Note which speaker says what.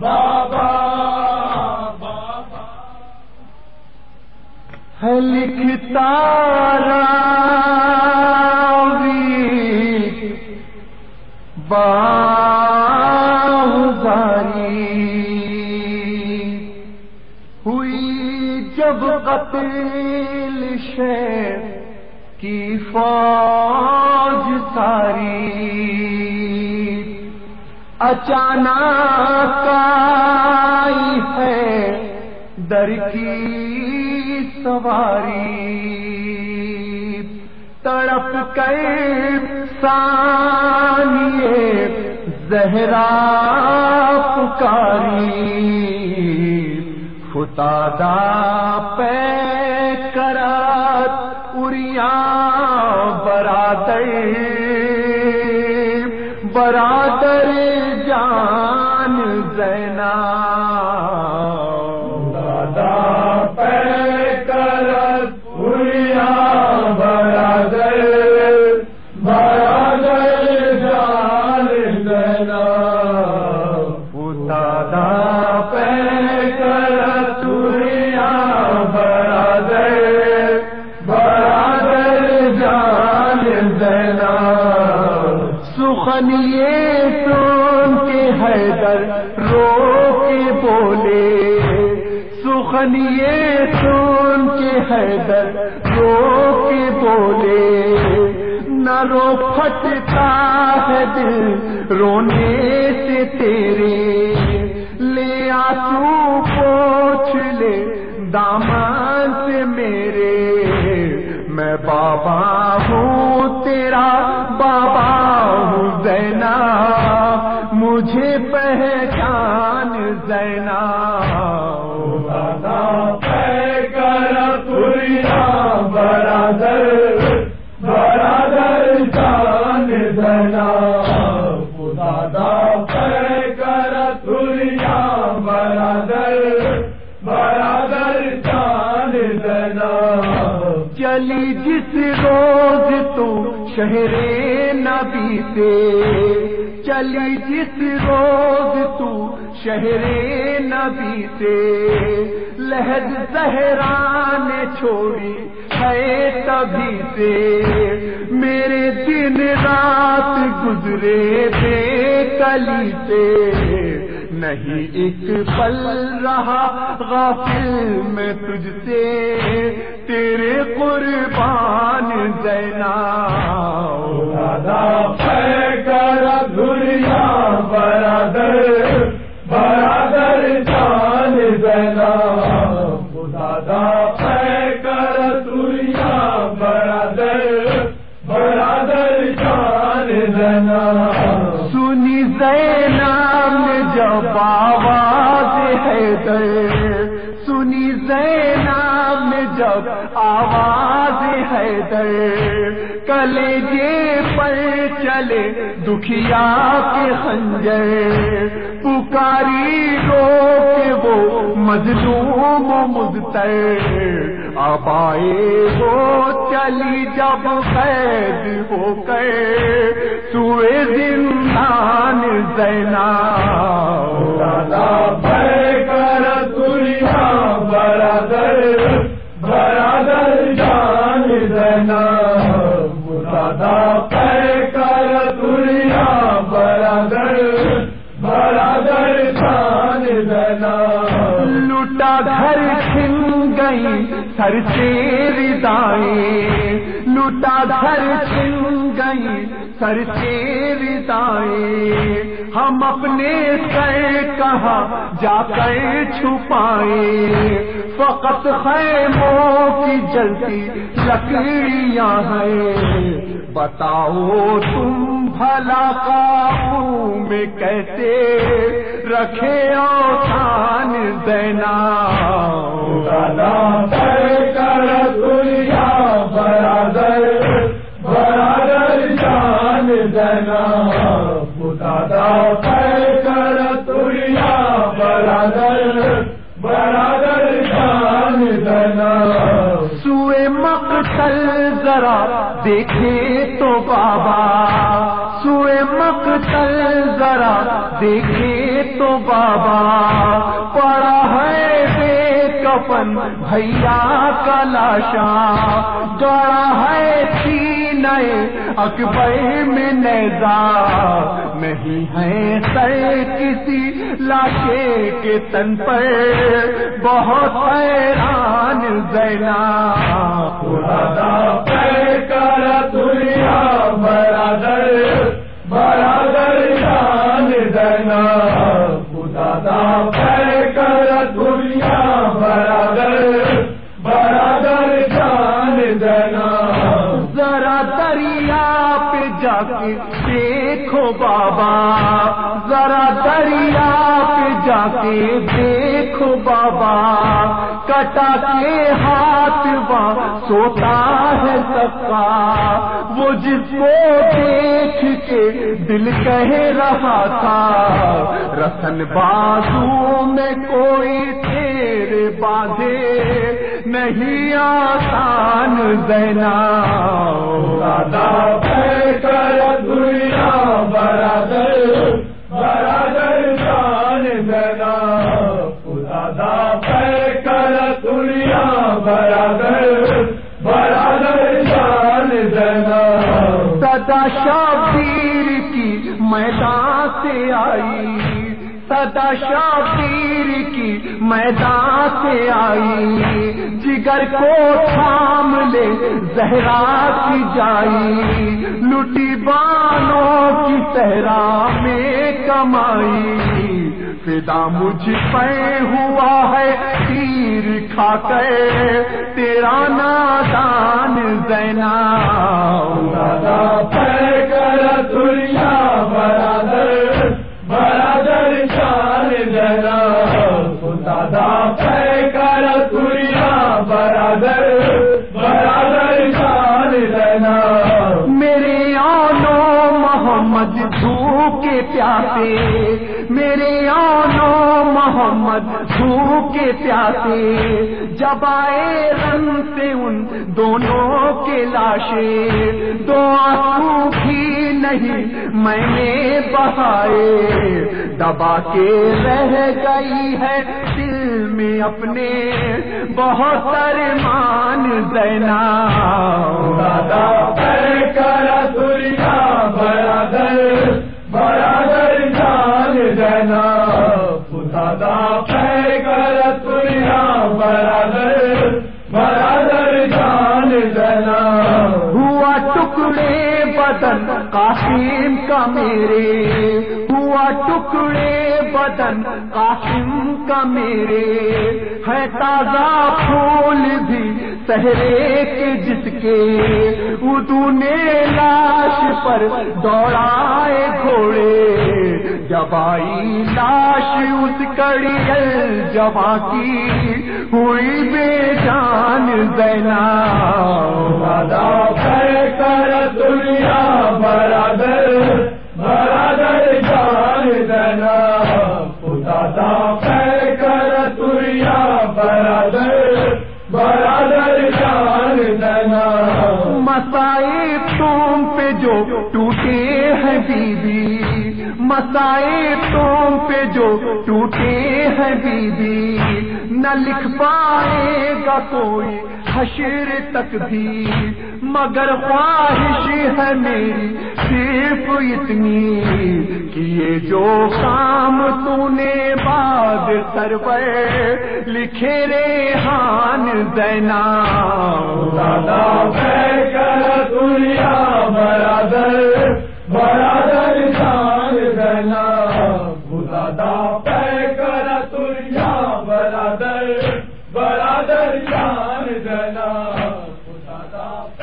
Speaker 1: بابا
Speaker 2: ہے لکھتا راوی باہوزاری ہوئی جب قتل شیر کی فوج ساری۔ اچانک آئی ہے، در کی سواری۔ تڑپ کر سانیے زہرا پکاری۔ فتادا پہ کرات اریا برادر۔ برادر جان زینا حیدر رو کے بولے سخنیے سن کے حیدر رو کے بولے۔ نہ رو پھٹتا ہے دل رونے سے تیرے۔ لے آسو پوچھ لے دامان سے میرے۔ میں بابا ہوں تیرا مجھے پہچان زینا
Speaker 1: برادر برادر جان دینا دادا پہ کرت برادر برادر جان دینا
Speaker 2: چلی جس روز تو شہر نبی سے۔ چلی جس روز تو شہر نبی سے۔ لہد زہران چھوڑی ہے تبھی سے۔ میرے دن رات گزرے بے کلی سے۔ نہیں ایک پل رہا غافل میں تجھ سے تیرے قربان زینا
Speaker 1: دادا پہ برادر۔
Speaker 2: نام جب آواز حیدر سنی زینب نام جب آواز حیدر کلیجے پر چلے دکھیا کے خنجر، پکاری رو مظلوم مزتے اب آئے وہ چلی جب قید ہو گئے سوئے زندان زینا
Speaker 1: دادا
Speaker 2: بھائی کر دنیا گئی سر سے ردائیں لوٹا گھر چھن گئی سر سے ردائیں ہم اپنے سر کہا جا کر چھپائیں۔ فقط خیموں کی جلتی لکڑیاں ہیں۔ بتاؤ تم بھلا قابو میں کیسے رکھے اوتان دینا
Speaker 1: جان جان
Speaker 2: سوئے ذرا دیکھے تو بابا۔ سوئے مقتل ذرا دیکھے تو بابا۔ کفن بھیا کا لاشا جڑا ہے تین اکبر میں نیزا نہیں ہے سر کسی لاشے کے تن پر۔ بہت حیران زینا۔
Speaker 1: خدا پہ کر دنیا برادر برادر جان دینا خدا پہ
Speaker 2: کے دیکھو بابا، ذرا دریا پہ جا کے دیکھو بابا، کٹا کے ہاتھ وہاں سوتا ہے سکا۔ وہ جس کو دیکھ کے دل کہہ رہا تھا، رسن بازو میں کوئی تیرے باندھے، نہیں آسان زینا
Speaker 1: دادا
Speaker 2: سدا شبیر کی میدان سے آئی۔ سدا شبیر کی میدان سے آئی۔ جگر کو تھام لے زہرا کی جائی۔ لٹی بانوں کی صحرا میں کمائی۔ فدا مجھ پہ ہوا ہے تیر کھا کر تیرا نادان زینا
Speaker 1: دادا پہ کر دنیا برادر برادر جان دینا دادا پہ کر دنیا برادر برادر جان دینا
Speaker 2: میرے آنو محمد کے پیاسے میرے آنو محمد کے پیاسے جب آئے رنگ سے ان دونوں کے لاشے۔ دو آنسو بھی نہیں میں نے بہائے، دبا کے رہ گئی ہے دل میں اپنے۔ بہت ارمان زینا
Speaker 1: دادا
Speaker 2: ٹکڑے بدن قاسم کا میرے، ہوا ٹکڑے بدن قاسم کا میرے۔ ہے تازہ پھول بھی سہرے کے جس کے، اردو نے لاش پر دوڑائے گھوڑے۔ جب آئی لاش اس کڑی جبا کی ہوئی بے جان
Speaker 1: دینا دادا کر دنیا برادر برادر جان دینا
Speaker 2: مسائل تم پہ جو ٹوٹے ہیں بیوی نہ لکھ پائے گا کوئی حشر تک بھی مگر خواہش ہے میری صرف اتنی کہ یہ جو کام تو نے بعد سرور لکھے رے ہان زینا
Speaker 1: دادا